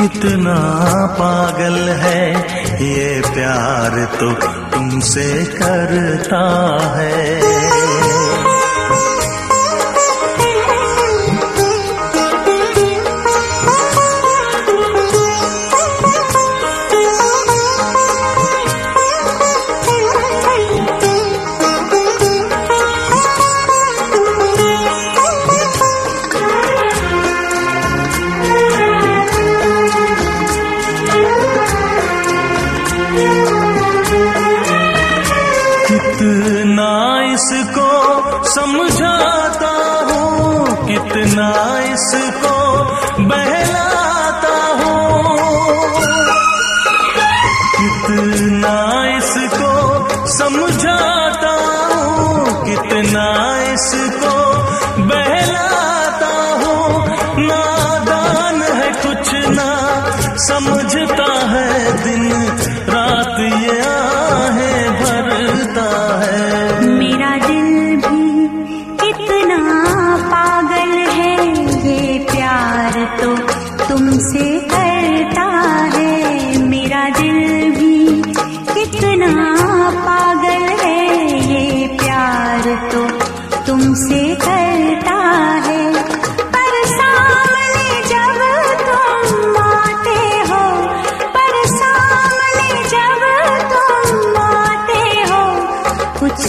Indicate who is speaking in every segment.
Speaker 1: कितना पागल है ये प्यार तो तुमसे करता है। कितना इसको समझाता हूँ कितना इसको बहलाता हूँ। कितना इसको समझाता हूँ कितना इसको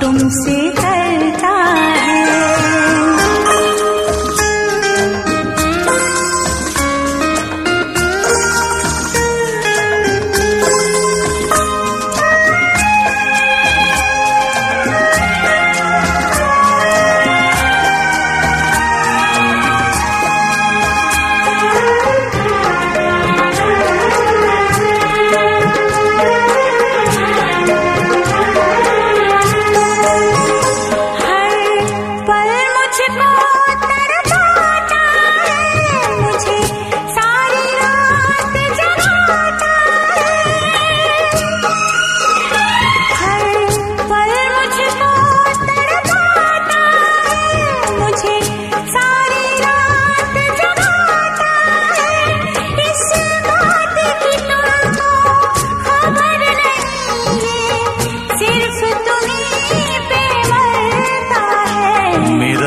Speaker 2: तुमसे करता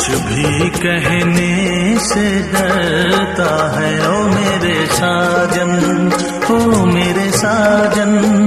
Speaker 1: कुछ भी कहने से डरता है। ओ मेरे साजन ओ मेरे साजन।